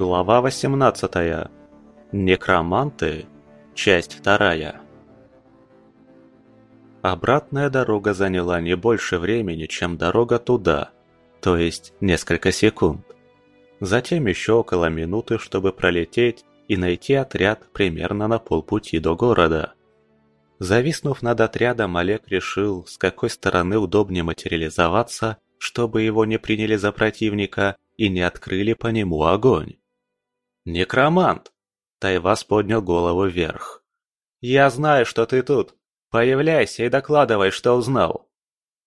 Глава 18. Некроманты. Часть 2. Обратная дорога заняла не больше времени, чем дорога туда, то есть несколько секунд. Затем еще около минуты, чтобы пролететь и найти отряд примерно на полпути до города. Зависнув над отрядом, Олег решил, с какой стороны удобнее материализоваться, чтобы его не приняли за противника и не открыли по нему огонь. «Некромант!» Тайвас поднял голову вверх. «Я знаю, что ты тут. Появляйся и докладывай, что узнал».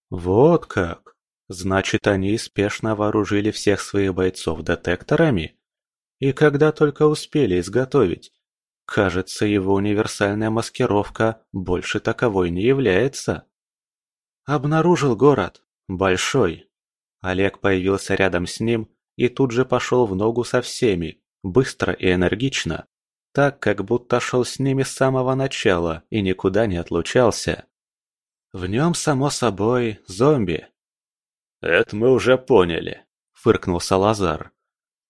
«Вот как! Значит, они спешно вооружили всех своих бойцов детекторами? И когда только успели изготовить? Кажется, его универсальная маскировка больше таковой не является». «Обнаружил город. Большой». Олег появился рядом с ним и тут же пошел в ногу со всеми, быстро и энергично, так, как будто шел с ними с самого начала и никуда не отлучался. В нем, само собой, зомби. «Это мы уже поняли», — фыркнул Салазар.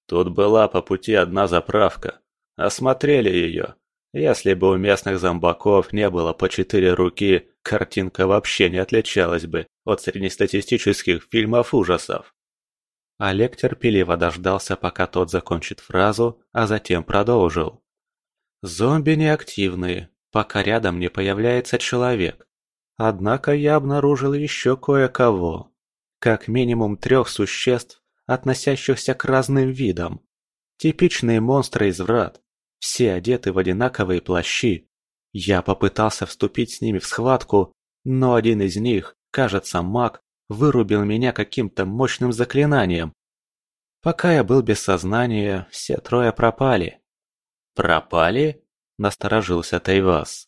«Тут была по пути одна заправка. Осмотрели ее. Если бы у местных зомбаков не было по четыре руки, картинка вообще не отличалась бы от среднестатистических фильмов ужасов. Олег терпеливо дождался, пока тот закончит фразу, а затем продолжил. «Зомби неактивные, пока рядом не появляется человек. Однако я обнаружил еще кое-кого. Как минимум трех существ, относящихся к разным видам. Типичные монстры из врат. Все одеты в одинаковые плащи. Я попытался вступить с ними в схватку, но один из них, кажется, маг, вырубил меня каким-то мощным заклинанием. Пока я был без сознания, все трое пропали. «Пропали?» – насторожился Тайвас.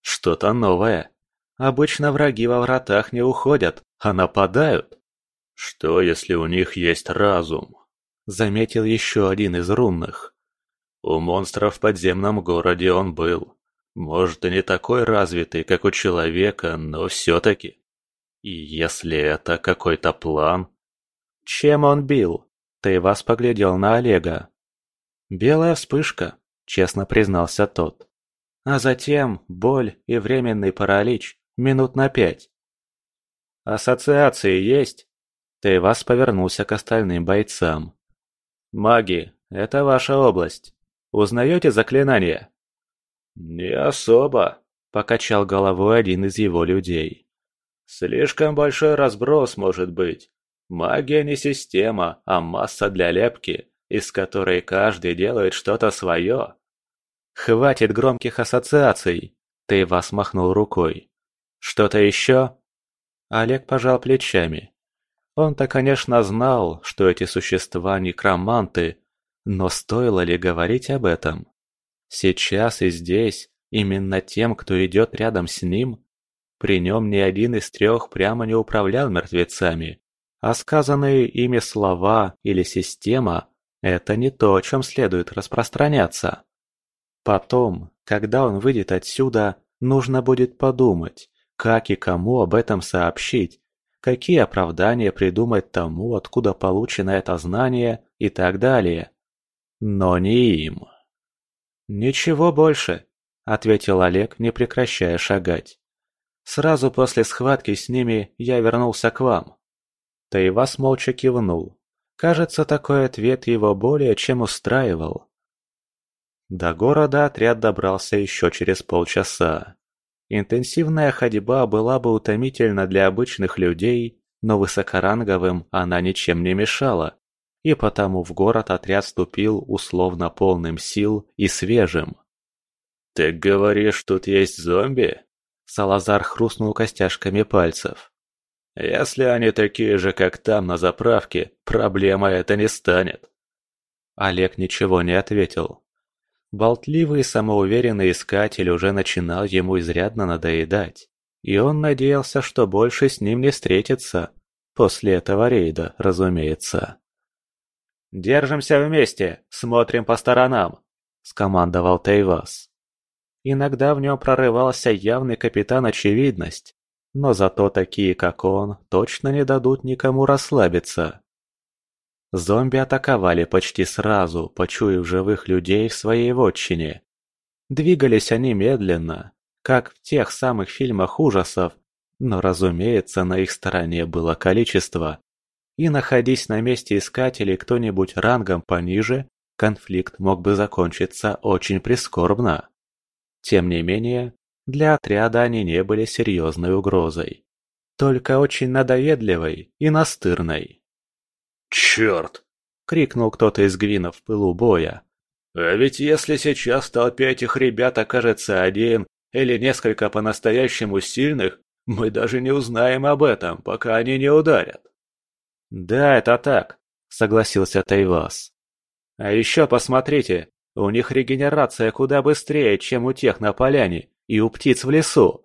«Что-то новое. Обычно враги во вратах не уходят, а нападают». «Что, если у них есть разум?» – заметил еще один из рунных. «У монстров в подземном городе он был. Может, и не такой развитый, как у человека, но все-таки». И если это какой-то план... Чем он бил? Ты вас поглядел на Олега. Белая вспышка, честно признался тот. А затем боль и временный паралич минут на пять. Ассоциации есть? Ты вас повернулся к остальным бойцам. Маги, это ваша область. Узнаете заклинания? Не особо, покачал головой один из его людей. Слишком большой разброс может быть. Магия не система, а масса для лепки, из которой каждый делает что-то свое. Хватит громких ассоциаций. Ты вас махнул рукой. Что-то еще? Олег пожал плечами. Он-то, конечно, знал, что эти существа некроманты, но стоило ли говорить об этом? Сейчас и здесь, именно тем, кто идет рядом с ним, при нем ни один из трех прямо не управлял мертвецами, а сказанные ими слова или система – это не то, о чем следует распространяться. Потом, когда он выйдет отсюда, нужно будет подумать, как и кому об этом сообщить, какие оправдания придумать тому, откуда получено это знание и так далее. Но не им. «Ничего больше», – ответил Олег, не прекращая шагать. Сразу после схватки с ними я вернулся к вам. Тайвас молча кивнул. Кажется, такой ответ его более чем устраивал. До города отряд добрался еще через полчаса. Интенсивная ходьба была бы утомительна для обычных людей, но высокоранговым она ничем не мешала, и потому в город отряд вступил условно полным сил и свежим. «Ты говоришь, тут есть зомби?» Салазар хрустнул костяшками пальцев. «Если они такие же, как там на заправке, проблема это не станет». Олег ничего не ответил. Болтливый и самоуверенный искатель уже начинал ему изрядно надоедать, и он надеялся, что больше с ним не встретится. После этого рейда, разумеется. «Держимся вместе, смотрим по сторонам», — скомандовал Тейвас. Иногда в нем прорывался явный капитан-очевидность, но зато такие, как он, точно не дадут никому расслабиться. Зомби атаковали почти сразу, почуяв живых людей в своей вотчине. Двигались они медленно, как в тех самых фильмах ужасов, но, разумеется, на их стороне было количество. И находясь на месте искателей кто-нибудь рангом пониже, конфликт мог бы закончиться очень прискорбно. Тем не менее, для отряда они не были серьезной угрозой. Только очень надоедливой и настырной. «Черт!» — крикнул кто-то из гвинов в пылу боя. «А ведь если сейчас в толпе этих ребят окажется один или несколько по-настоящему сильных, мы даже не узнаем об этом, пока они не ударят». «Да, это так», — согласился Тайвас. «А еще посмотрите, у них регенерация куда быстрее, чем у тех на поляне и у птиц в лесу».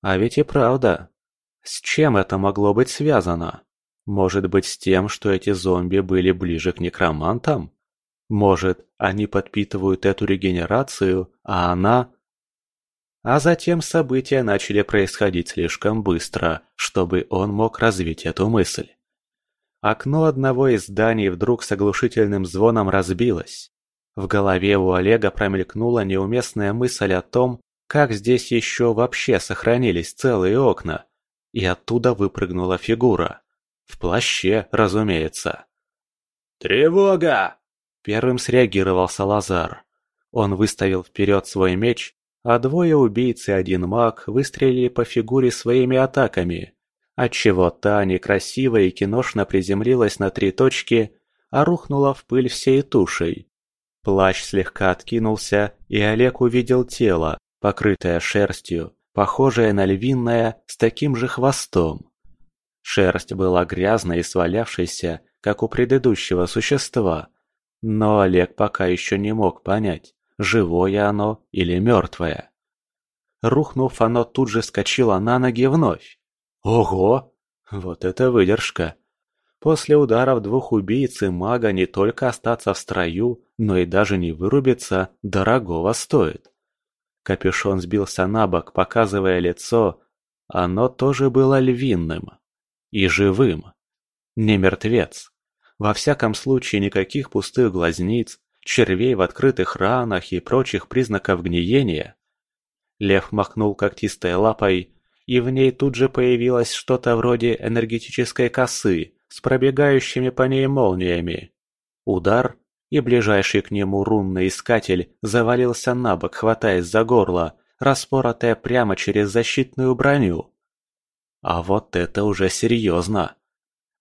А ведь и правда. С чем это могло быть связано? Может быть с тем, что эти зомби были ближе к некромантам? Может, они подпитывают эту регенерацию, а она... А затем события начали происходить слишком быстро, чтобы он мог развить эту мысль. Окно одного из зданий вдруг с оглушительным звоном разбилось. В голове у Олега промелькнула неуместная мысль о том, как здесь еще вообще сохранились целые окна, и оттуда выпрыгнула фигура. В плаще, разумеется. «Тревога!» Первым среагировал Салазар. Он выставил вперед свой меч, а двое убийц и один маг выстрелили по фигуре своими атаками отчего та некрасиво и киношно приземлилась на три точки, а рухнула в пыль всей тушей. Плащ слегка откинулся, и Олег увидел тело, покрытое шерстью, похожее на львиное, с таким же хвостом. Шерсть была грязной и свалявшейся, как у предыдущего существа, но Олег пока еще не мог понять, живое оно или мертвое. Рухнув, оно тут же скочило на ноги вновь. Ого! Вот это выдержка! После ударов двух убийц и мага не только остаться в строю, но и даже не вырубиться дорогого стоит. Капюшон сбился на бок, показывая лицо. Оно тоже было львиным. И живым. Не мертвец. Во всяком случае никаких пустых глазниц, червей в открытых ранах и прочих признаков гниения. Лев махнул когтистой лапой, и в ней тут же появилось что-то вроде энергетической косы с пробегающими по ней молниями. Удар, и ближайший к нему рунный искатель завалился на бок, хватаясь за горло, распоротое прямо через защитную броню. А вот это уже серьезно.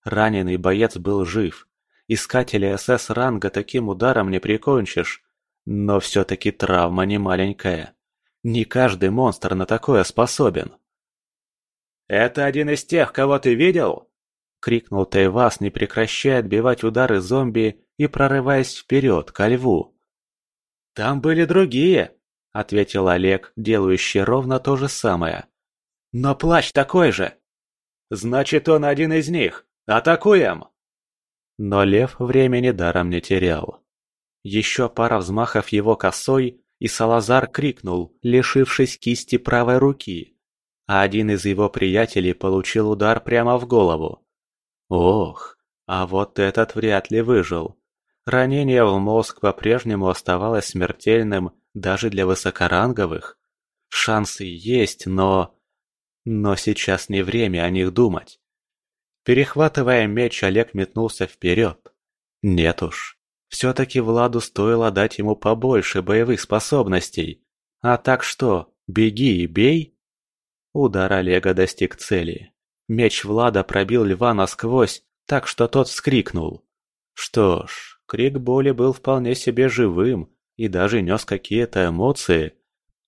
Раненый боец был жив. Искателя СС ранга таким ударом не прикончишь. Но все-таки травма не маленькая. Не каждый монстр на такое способен. «Это один из тех, кого ты видел?» — крикнул Тайвас, не прекращая отбивать удары зомби и прорываясь вперед, ко льву. «Там были другие», — ответил Олег, делающий ровно то же самое. «Но плащ такой же!» «Значит, он один из них! Атакуем!» Но лев времени даром не терял. Еще пара взмахов его косой, и Салазар крикнул, лишившись кисти правой руки а один из его приятелей получил удар прямо в голову. Ох, а вот этот вряд ли выжил. Ранение в мозг по-прежнему оставалось смертельным даже для высокоранговых. Шансы есть, но... Но сейчас не время о них думать. Перехватывая меч, Олег метнулся вперед. Нет уж, все-таки Владу стоило дать ему побольше боевых способностей. А так что, беги и бей? Удар Олега достиг цели. Меч Влада пробил льва насквозь, так что тот вскрикнул. Что ж, крик боли был вполне себе живым и даже нес какие-то эмоции.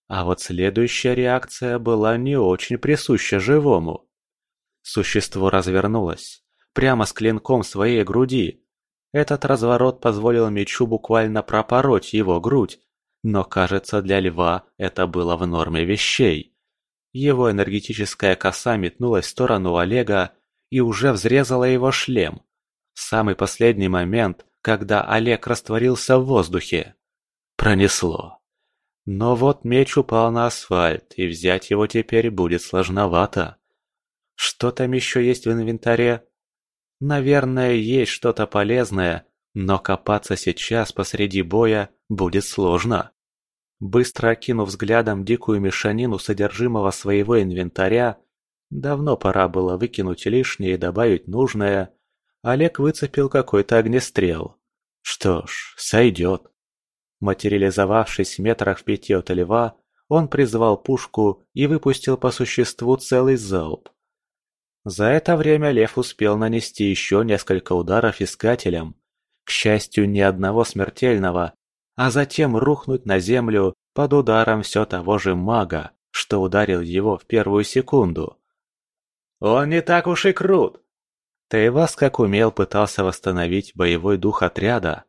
А вот следующая реакция была не очень присуща живому. Существо развернулось, прямо с клинком своей груди. Этот разворот позволил мечу буквально пропороть его грудь, но, кажется, для льва это было в норме вещей. Его энергетическая коса метнулась в сторону Олега и уже взрезала его шлем. В самый последний момент, когда Олег растворился в воздухе. Пронесло. Но вот меч упал на асфальт, и взять его теперь будет сложновато. Что там еще есть в инвентаре? Наверное, есть что-то полезное, но копаться сейчас посреди боя будет сложно. Быстро окинув взглядом дикую мешанину содержимого своего инвентаря, давно пора было выкинуть лишнее и добавить нужное, Олег выцепил какой-то огнестрел. Что ж, сойдет. Материализовавшись в метрах в пяти от льва, он призвал пушку и выпустил по существу целый залп. За это время лев успел нанести еще несколько ударов искателям, к счастью, ни одного смертельного, а затем рухнуть на землю под ударом все того же мага, что ударил его в первую секунду. «Он не так уж и крут!» Тейвас как умел пытался восстановить боевой дух отряда.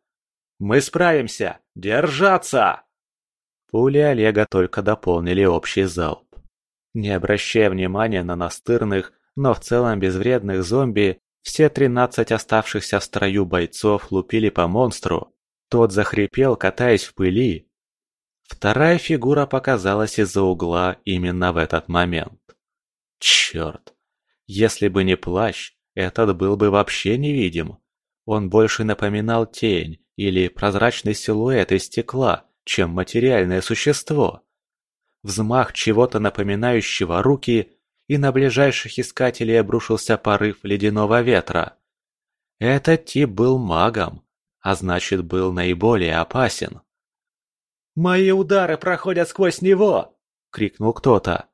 «Мы справимся! Держаться!» Пули Олега только дополнили общий залп. Не обращая внимания на настырных, но в целом безвредных зомби, все тринадцать оставшихся в строю бойцов лупили по монстру. Тот захрипел, катаясь в пыли. Вторая фигура показалась из-за угла именно в этот момент. Черт! Если бы не плащ, этот был бы вообще невидим. Он больше напоминал тень или прозрачный силуэт из стекла, чем материальное существо. Взмах чего-то напоминающего руки, и на ближайших искателей обрушился порыв ледяного ветра. Этот тип был магом, а значит был наиболее опасен. «Мои удары проходят сквозь него!» — крикнул кто-то.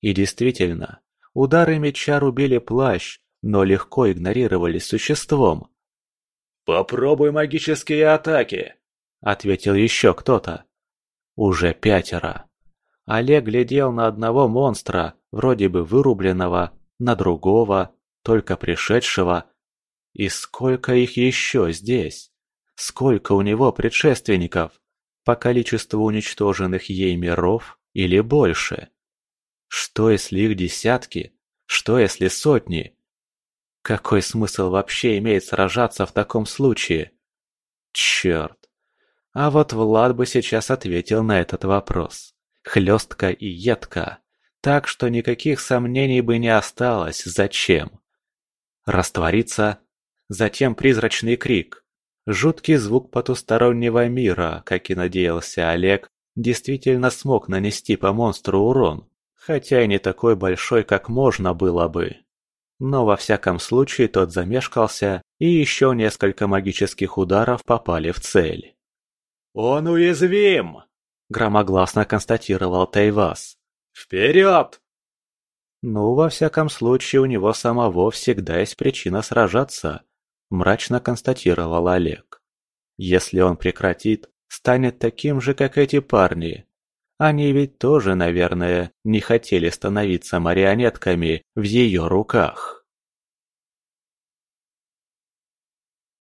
И действительно, удары меча рубили плащ, но легко игнорировались существом. «Попробуй магические атаки!» — ответил еще кто-то. Уже пятеро. Олег глядел на одного монстра, вроде бы вырубленного, на другого, только пришедшего. И сколько их еще здесь? Сколько у него предшественников? По количеству уничтоженных ей миров или больше? Что если их десятки? Что если сотни? Какой смысл вообще имеет сражаться в таком случае? Черт. А вот Влад бы сейчас ответил на этот вопрос. Хлестко и едко. Так что никаких сомнений бы не осталось, зачем. Раствориться, затем призрачный крик. Жуткий звук потустороннего мира, как и надеялся Олег, действительно смог нанести по монстру урон, хотя и не такой большой, как можно было бы. Но во всяком случае тот замешкался, и еще несколько магических ударов попали в цель. «Он уязвим!» – громогласно констатировал Тайвас. «Вперед!» «Ну, во всяком случае, у него самого всегда есть причина сражаться», – мрачно констатировал Олег. «Если он прекратит, станет таким же, как эти парни. Они ведь тоже, наверное, не хотели становиться марионетками в ее руках».